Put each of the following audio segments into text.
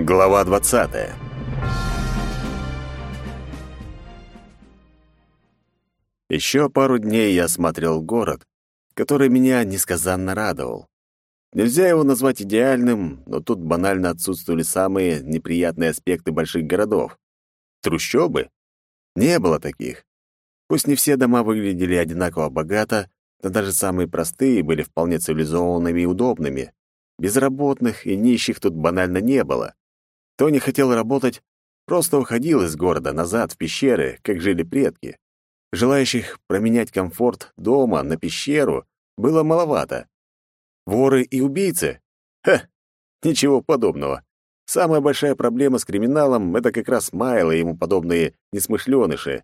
Глава 20. Еще пару дней я смотрел город, который меня несказанно радовал. Нельзя его назвать идеальным, но тут банально отсутствовали самые неприятные аспекты больших городов. Трущобы? Не было таких. Пусть не все дома выглядели одинаково богато, но даже самые простые были вполне цивилизованными и удобными. Безработных и нищих тут банально не было. Кто не хотел работать, просто уходил из города назад в пещеры, как жили предки. Желающих променять комфорт дома на пещеру было маловато. Воры и убийцы? Ха! Ничего подобного. Самая большая проблема с криминалом — это как раз Майл и ему подобные несмышленыши.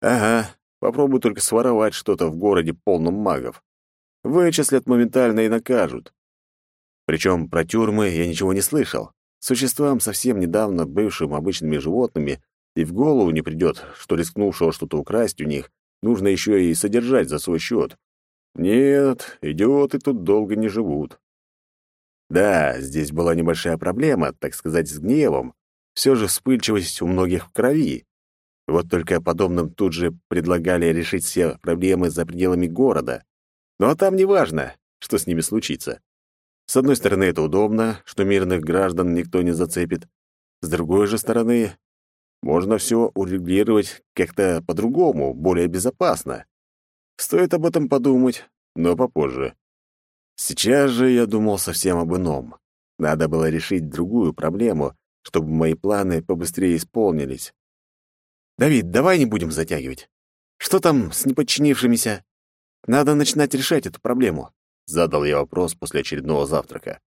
Ага, попробуй только своровать что-то в городе полном магов. Вычислят моментально и накажут. Причем про тюрьмы я ничего не слышал. Существам, совсем недавно бывшим обычными животными, и в голову не придет, что рискнувшего что-то украсть у них, нужно еще и содержать за свой счет. Нет, идиоты тут долго не живут. Да, здесь была небольшая проблема, так сказать, с гневом. Все же вспыльчивость у многих в крови. Вот только подобным тут же предлагали решить все проблемы за пределами города. Ну а там неважно, что с ними случится. С одной стороны, это удобно, что мирных граждан никто не зацепит. С другой же стороны, можно все урегулировать как-то по-другому, более безопасно. Стоит об этом подумать, но попозже. Сейчас же я думал совсем об ином. Надо было решить другую проблему, чтобы мои планы побыстрее исполнились. «Давид, давай не будем затягивать. Что там с неподчинившимися? Надо начинать решать эту проблему. — задал я вопрос после очередного завтрака.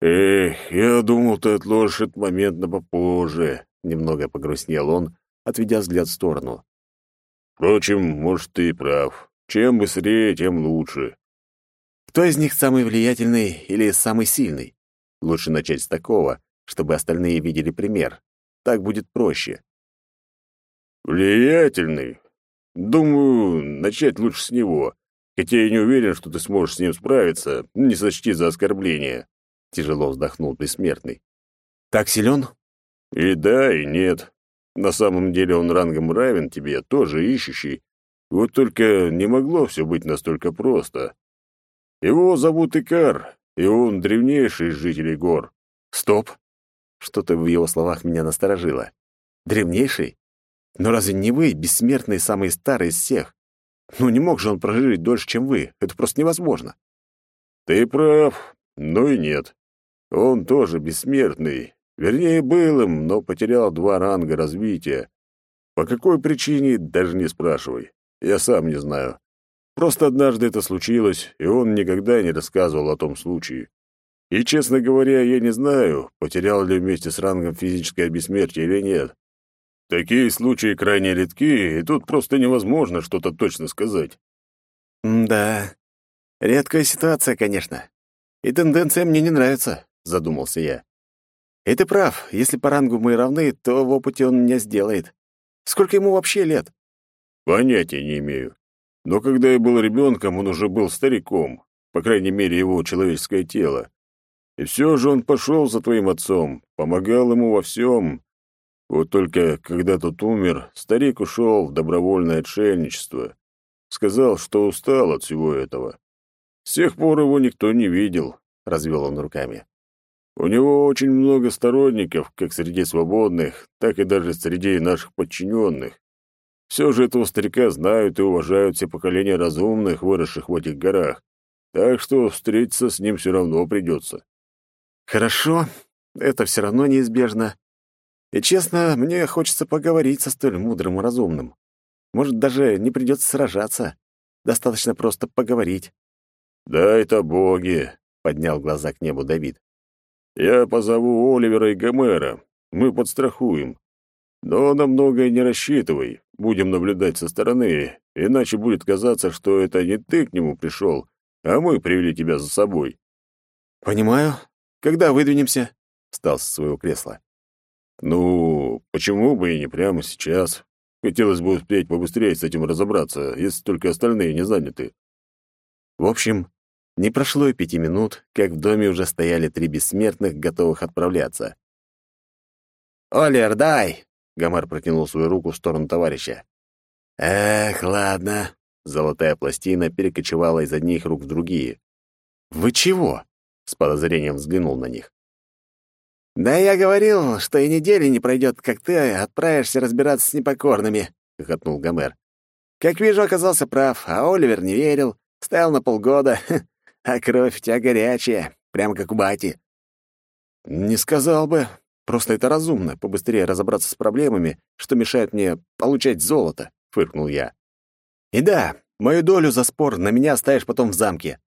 «Эх, я думал, ты отложишь этот момент на попозже», — немного погрустнел он, отведя взгляд в сторону. «Впрочем, может, ты и прав. Чем быстрее, тем лучше». «Кто из них самый влиятельный или самый сильный? Лучше начать с такого, чтобы остальные видели пример. Так будет проще». «Влиятельный? Думаю, начать лучше с него. Хотя я не уверен, что ты сможешь с ним справиться, не сочти за оскорбление. Тяжело вздохнул бессмертный. Так силен? И да, и нет. На самом деле он рангом равен тебе, тоже ищущий. Вот только не могло все быть настолько просто. Его зовут Икар, и он древнейший из жителей гор. Стоп. Что-то в его словах меня насторожило. Древнейший? Но разве не вы, бессмертный, самый старый из всех? Ну, не мог же он прожить дольше, чем вы. Это просто невозможно. Ты прав, но и нет. Он тоже бессмертный. Вернее, был им, но потерял два ранга развития. По какой причине, даже не спрашивай. Я сам не знаю. Просто однажды это случилось, и он никогда не рассказывал о том случае. И, честно говоря, я не знаю, потерял ли вместе с рангом физическое бессмертие или нет. Такие случаи крайне редки, и тут просто невозможно что-то точно сказать. «Да, редкая ситуация, конечно. И тенденция мне не нравится», — задумался я. «И ты прав, если по рангу мы равны, то в опыте он меня сделает. Сколько ему вообще лет?» «Понятия не имею. Но когда я был ребенком, он уже был стариком, по крайней мере, его человеческое тело. И все же он пошел за твоим отцом, помогал ему во всем, вот только, когда тот умер, старик ушел в добровольное отшельничество. Сказал, что устал от всего этого. С тех пор его никто не видел, — развел он руками. У него очень много сторонников, как среди свободных, так и даже среди наших подчиненных. Все же этого старика знают и уважают все поколения разумных, выросших в этих горах. Так что встретиться с ним все равно придется. Хорошо, это все равно неизбежно. И честно, мне хочется поговорить со столь мудрым и разумным. Может, даже не придется сражаться. Достаточно просто поговорить. «Да это боги!» — поднял глаза к небу Давид. «Я позову Оливера и Гомера. Мы подстрахуем. Но на многое не рассчитывай. Будем наблюдать со стороны, иначе будет казаться, что это не ты к нему пришел, а мы привели тебя за собой». «Понимаю. Когда выдвинемся?» — встал со своего кресла. «Ну, почему бы и не прямо сейчас? Хотелось бы успеть побыстрее с этим разобраться, если только остальные не заняты». В общем, не прошло и пяти минут, как в доме уже стояли три бессмертных, готовых отправляться. «Оливер, дай!» — Гомер протянул свою руку в сторону товарища. «Эх, ладно». Золотая пластина перекочевала из одних рук в другие. «Вы чего?» — с подозрением взглянул на них. «Да я говорил, что и недели не пройдет, как ты отправишься разбираться с непокорными», — хохотнул Гомер. «Как вижу, оказался прав, а Оливер не верил, стоял на полгода, а кровь у тебя горячая, прямо как у бати». «Не сказал бы. Просто это разумно, побыстрее разобраться с проблемами, что мешает мне получать золото», — фыркнул я. «И да, мою долю за спор на меня оставишь потом в замке».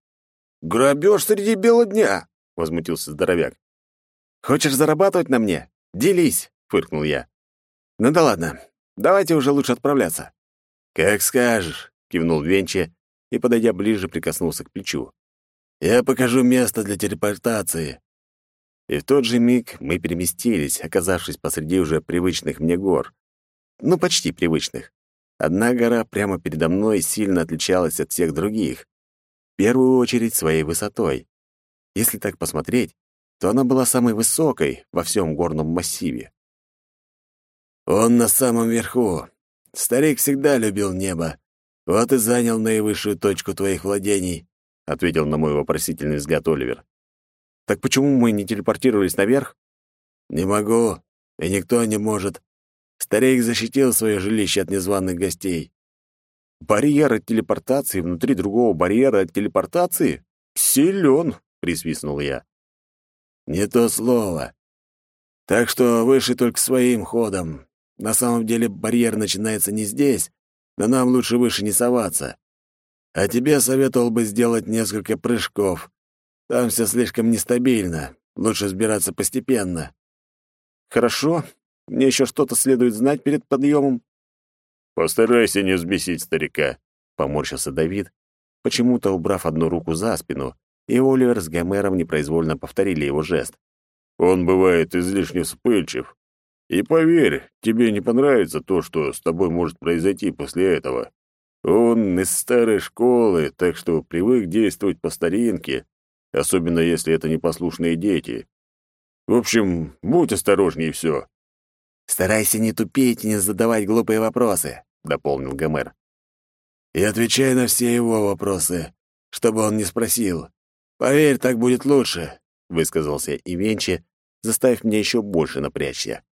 «Грабеж среди бела дня!» — возмутился здоровяк. «Хочешь зарабатывать на мне? Делись!» — фыркнул я. «Ну да ладно, давайте уже лучше отправляться». «Как скажешь», — кивнул Венчи и, подойдя ближе, прикоснулся к плечу. «Я покажу место для телепортации». И в тот же миг мы переместились, оказавшись посреди уже привычных мне гор. Ну, почти привычных. Одна гора прямо передо мной сильно отличалась от всех других в первую очередь своей высотой. Если так посмотреть, то она была самой высокой во всем горном массиве. «Он на самом верху. Старик всегда любил небо. Вот и занял наивысшую точку твоих владений», — ответил на мой вопросительный взгляд Оливер. «Так почему мы не телепортировались наверх?» «Не могу, и никто не может. Старик защитил свое жилище от незваных гостей. Барьер от телепортации внутри другого барьера от телепортации? Силен, присвистнул я. Не то слово. Так что выше только своим ходом. На самом деле барьер начинается не здесь, но нам лучше выше не соваться. А тебе советовал бы сделать несколько прыжков. Там все слишком нестабильно. Лучше сбираться постепенно. Хорошо. Мне еще что-то следует знать перед подъемом. «Постарайся не взбесить старика», — поморщился Давид, почему-то убрав одну руку за спину, и Оливер с Гомером непроизвольно повторили его жест. «Он бывает излишне вспыльчив. И поверь, тебе не понравится то, что с тобой может произойти после этого. Он из старой школы, так что привык действовать по старинке, особенно если это непослушные дети. В общем, будь осторожней и все. «Старайся не тупить и не задавать глупые вопросы», — дополнил Гомер. «И отвечай на все его вопросы, чтобы он не спросил. Поверь, так будет лучше», — высказался Ивенчи, заставив меня еще больше напрячься.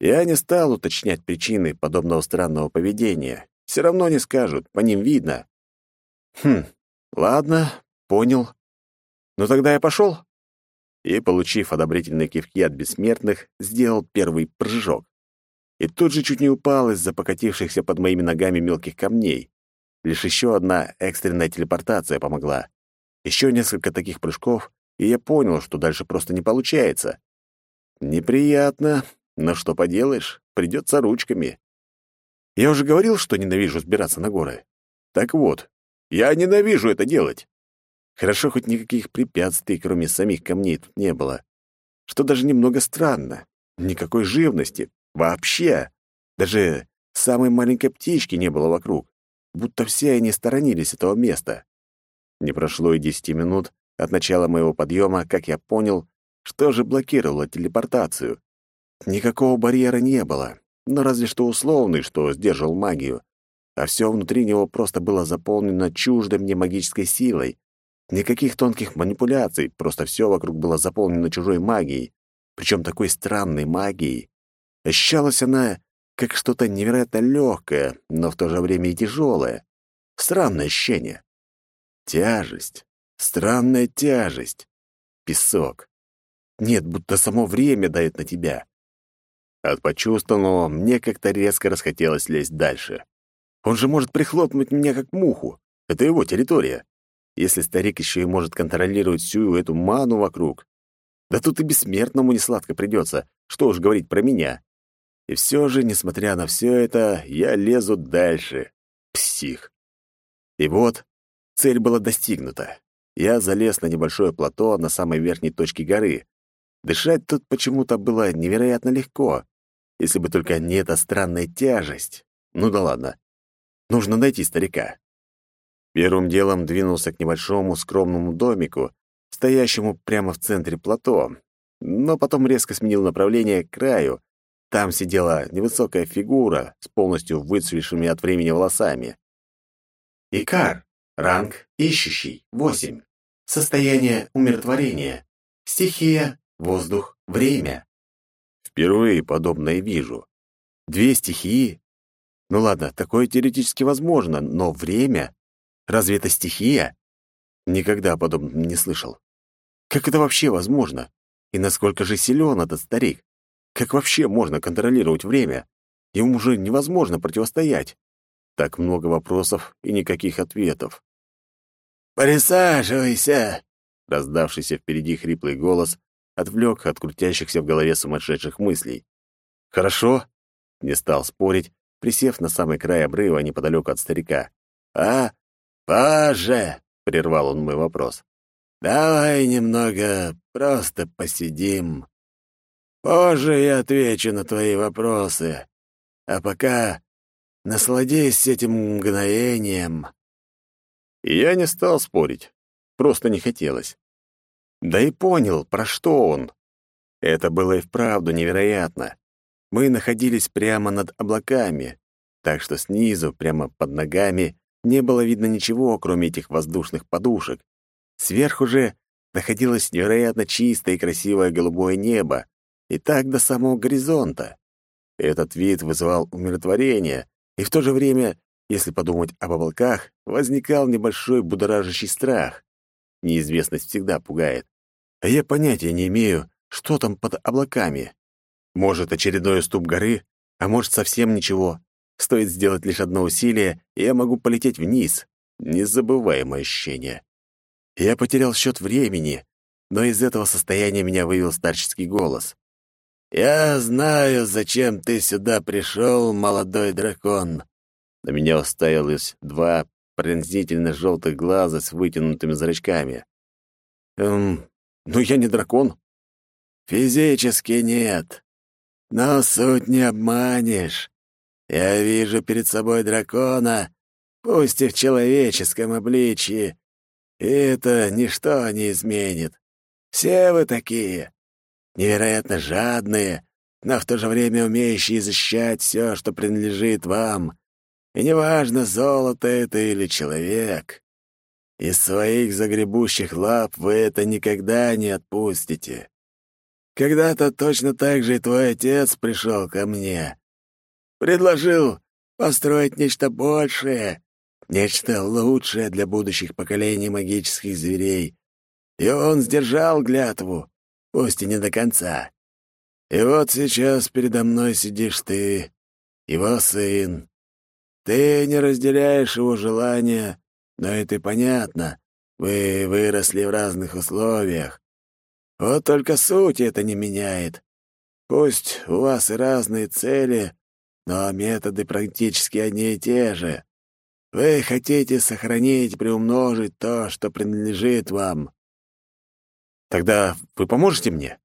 Я не стал уточнять причины подобного странного поведения. Все равно не скажут, по ним видно. Хм, ладно, понял. Ну тогда я пошел и, получив одобрительные кивки от бессмертных, сделал первый прыжок. И тут же чуть не упал из-за покатившихся под моими ногами мелких камней. Лишь еще одна экстренная телепортация помогла. Еще несколько таких прыжков, и я понял, что дальше просто не получается. Неприятно, но что поделаешь, придется ручками. Я уже говорил, что ненавижу сбираться на горы. Так вот, я ненавижу это делать. Хорошо, хоть никаких препятствий, кроме самих камней, тут не было. Что даже немного странно. Никакой живности. Вообще. Даже самой маленькой птички не было вокруг. Будто все они сторонились этого места. Не прошло и десяти минут от начала моего подъема, как я понял, что же блокировало телепортацию. Никакого барьера не было, но разве что условный, что сдерживал магию. А все внутри него просто было заполнено чуждой мне магической силой, Никаких тонких манипуляций, просто все вокруг было заполнено чужой магией, причем такой странной магией. Ощущалась она как что-то невероятно легкое, но в то же время и тяжелое. Странное ощущение. Тяжесть. Странная тяжесть. Песок. Нет, будто само время дает на тебя. От почувствованного мне как-то резко расхотелось лезть дальше. Он же может прихлопнуть меня как муху. Это его территория. Если старик еще и может контролировать всю эту ману вокруг, да тут и бессмертному не сладко придется, что уж говорить про меня. И все же, несмотря на все это, я лезу дальше. Псих. И вот, цель была достигнута. Я залез на небольшое плато на самой верхней точке горы. Дышать тут почему-то было невероятно легко, если бы только не эта странная тяжесть. Ну да ладно. Нужно найти старика. Первым делом двинулся к небольшому скромному домику, стоящему прямо в центре плато. но потом резко сменил направление к краю. Там сидела невысокая фигура с полностью выцветшими от времени волосами. Икар. Ранг ищущий. 8. Состояние умиротворения. Стихия воздух, время. Впервые подобное вижу. Две стихии? Ну ладно, такое теоретически возможно, но время? Разве это стихия? Никогда о подобном не слышал. Как это вообще возможно? И насколько же силен этот старик? Как вообще можно контролировать время? Ему уже невозможно противостоять. Так много вопросов и никаких ответов. «Присаживайся!» Раздавшийся впереди хриплый голос отвлек от крутящихся в голове сумасшедших мыслей. «Хорошо», — не стал спорить, присев на самый край обрыва неподалеку от старика. «А, позже!» — прервал он мой вопрос. «Давай немного просто посидим. Позже я отвечу на твои вопросы. А пока насладись этим мгновением». Я не стал спорить. Просто не хотелось. Да и понял, про что он. Это было и вправду невероятно. Мы находились прямо над облаками, так что снизу, прямо под ногами, не было видно ничего, кроме этих воздушных подушек. Сверху же находилось невероятно чистое и красивое голубое небо, и так до самого горизонта. Этот вид вызывал умиротворение, и в то же время, если подумать об облаках, возникал небольшой будоражащий страх. Неизвестность всегда пугает а я понятия не имею, что там под облаками. Может, очередной уступ горы, а может, совсем ничего. Стоит сделать лишь одно усилие, и я могу полететь вниз. Незабываемое ощущение. Я потерял счет времени, но из этого состояния меня вывел старческий голос. «Я знаю, зачем ты сюда пришел, молодой дракон». На меня уставилось два пронзительно желтых глаза с вытянутыми зрачками. «Эм, но я не дракон. Физически нет. Но суть не обманешь. Я вижу перед собой дракона, пусть и в человеческом обличье. И это ничто не изменит. Все вы такие. Невероятно жадные, но в то же время умеющие защищать все, что принадлежит вам. И неважно, золото это или человек. Из своих загребущих лап вы это никогда не отпустите. Когда-то точно так же и твой отец пришел ко мне. Предложил построить нечто большее, нечто лучшее для будущих поколений магических зверей. И он сдержал клятву, пусть и не до конца. И вот сейчас передо мной сидишь ты, его сын. Ты не разделяешь его желания, но это понятно. Вы выросли в разных условиях. Вот только суть это не меняет. Пусть у вас и разные цели, но методы практически одни и те же. Вы хотите сохранить, приумножить то, что принадлежит вам. Тогда вы поможете мне?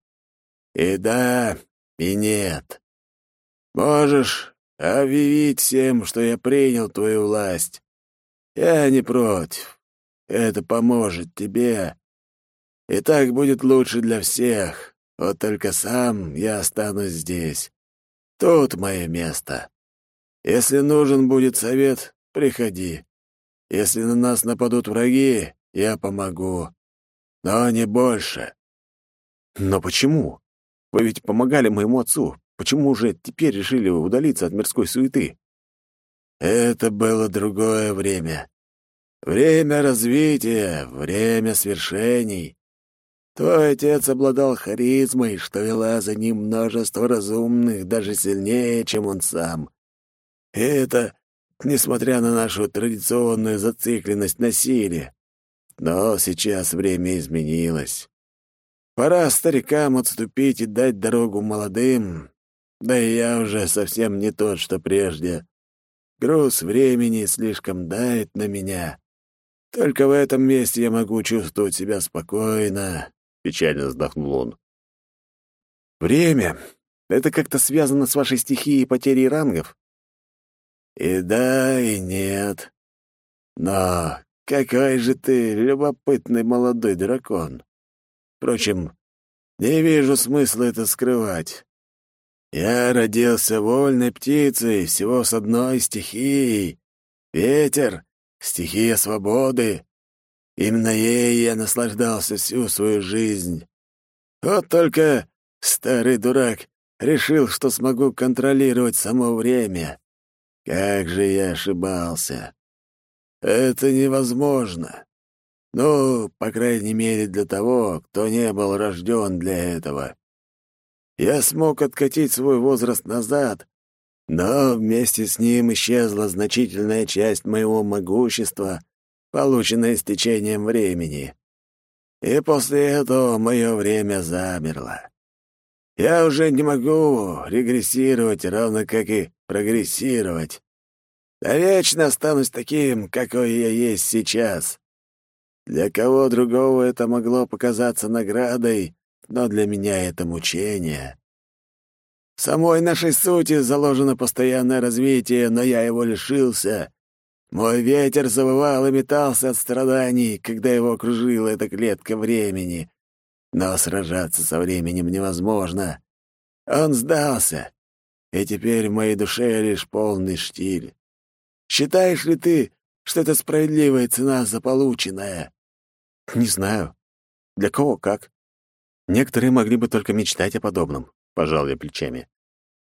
И да, и нет. Можешь объявить всем, что я принял твою власть. Я не против. Это поможет тебе. И так будет лучше для всех. Вот только сам я останусь здесь. Тут мое место. Если нужен будет совет, приходи. Если на нас нападут враги, я помогу. Но не больше. Но почему? Вы ведь помогали моему отцу. Почему же теперь решили удалиться от мирской суеты? Это было другое время. Время развития, время свершений. Твой отец обладал харизмой, что вела за ним множество разумных, даже сильнее, чем он сам. И это несмотря на нашу традиционную зацикленность на силе. Но сейчас время изменилось. Пора старикам отступить и дать дорогу молодым. Да и я уже совсем не тот, что прежде. Груз времени слишком давит на меня. Только в этом месте я могу чувствовать себя спокойно, — печально вздохнул он. Время. Это как-то связано с вашей стихией потери рангов? И да, и нет. Но какой же ты любопытный молодой дракон. Впрочем, Не вижу смысла это скрывать. Я родился вольной птицей всего с одной стихией. Ветер — стихия свободы. Именно ей я наслаждался всю свою жизнь. Вот только старый дурак решил, что смогу контролировать само время. Как же я ошибался. Это невозможно. Ну, по крайней мере, для того, кто не был рожден для этого. Я смог откатить свой возраст назад, но вместе с ним исчезла значительная часть моего могущества, полученная с течением времени. И после этого мое время замерло. Я уже не могу регрессировать, равно как и прогрессировать. Да вечно останусь таким, какой я есть сейчас. Для кого другого это могло показаться наградой, но для меня это мучение. В самой нашей сути заложено постоянное развитие, но я его лишился. Мой ветер завывал и метался от страданий, когда его окружила эта клетка времени. Но сражаться со временем невозможно. Он сдался, и теперь в моей душе лишь полный штиль. Считаешь ли ты, что это справедливая цена за полученное? Не знаю. Для кого как. Некоторые могли бы только мечтать о подобном, пожал я плечами.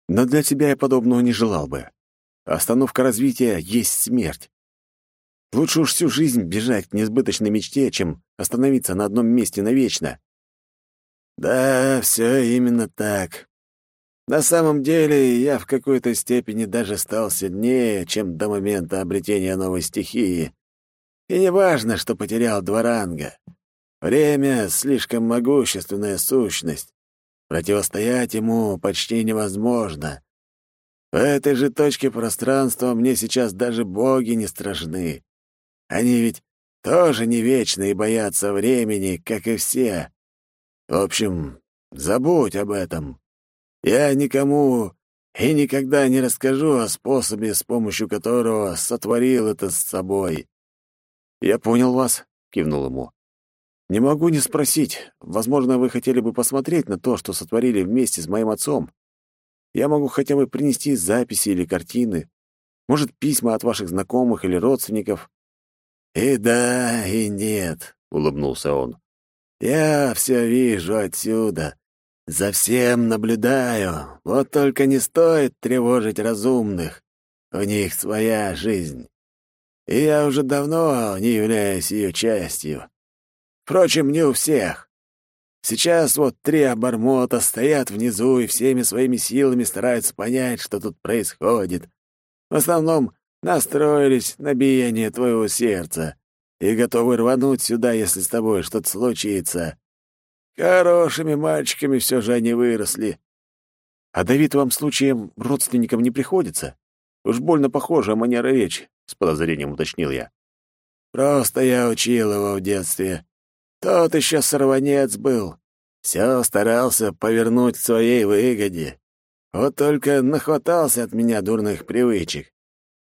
Но для тебя я подобного не желал бы. Остановка развития есть смерть. Лучше уж всю жизнь бежать к несбыточной мечте, чем остановиться на одном месте навечно. Да, все именно так. На самом деле, я в какой-то степени даже стал сильнее, чем до момента обретения новой стихии. И не важно, что потерял два ранга. Время — слишком могущественная сущность. Противостоять ему почти невозможно. В этой же точке пространства мне сейчас даже боги не страшны. Они ведь тоже не вечны и боятся времени, как и все. В общем, забудь об этом. Я никому и никогда не расскажу о способе, с помощью которого сотворил это с собой. «Я понял вас», — кивнул ему. «Не могу не спросить. Возможно, вы хотели бы посмотреть на то, что сотворили вместе с моим отцом. Я могу хотя бы принести записи или картины. Может, письма от ваших знакомых или родственников». «И да, и нет», — улыбнулся он. Я все вижу отсюда. За всем наблюдаю. Вот только не стоит тревожить разумных. У них своя жизнь. И я уже давно не являюсь ее частью. Впрочем, не у всех. Сейчас вот три обормота стоят внизу и всеми своими силами стараются понять, что тут происходит. В основном настроились на биение твоего сердца и готовы рвануть сюда, если с тобой что-то случится. Хорошими мальчиками все же они выросли. А Давид вам случаем родственникам не приходится? Уж больно похожа манера речи, — с подозрением уточнил я. Просто я учил его в детстве. Тот еще сорванец был. Все старался повернуть к своей выгоде. Вот только нахватался от меня дурных привычек.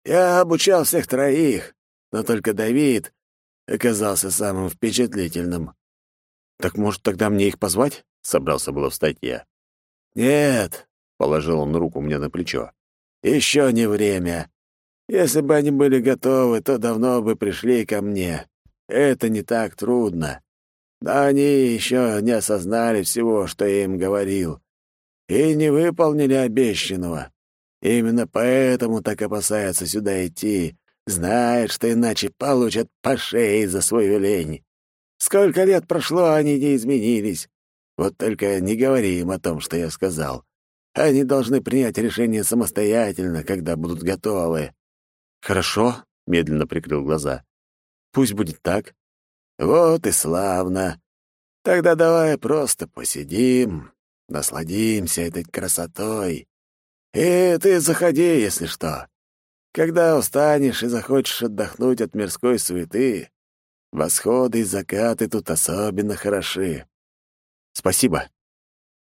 Я обучал всех троих, но только Давид оказался самым впечатлительным. «Так, может, тогда мне их позвать?» — собрался было встать я. «Нет», — положил он руку мне на плечо, — «еще не время. Если бы они были готовы, то давно бы пришли ко мне. Это не так трудно. Но они еще не осознали всего, что я им говорил, и не выполнили обещанного. Именно поэтому так опасаются сюда идти, Знает, что иначе получат по шее за свою лень. Сколько лет прошло, они не изменились. Вот только не говори им о том, что я сказал. Они должны принять решение самостоятельно, когда будут готовы. Хорошо, медленно прикрыл глаза. Пусть будет так. Вот и славно. Тогда давай просто посидим, насладимся этой красотой. И ты заходи, если что. Когда устанешь и захочешь отдохнуть от мирской суеты, восходы и закаты тут особенно хороши. Спасибо.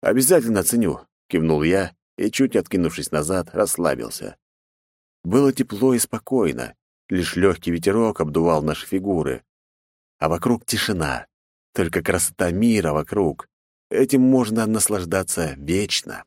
Обязательно ценю, кивнул я и, чуть откинувшись назад, расслабился. Было тепло и спокойно, лишь легкий ветерок обдувал наши фигуры. А вокруг тишина, только красота мира вокруг. этим можно наслаждаться вечно.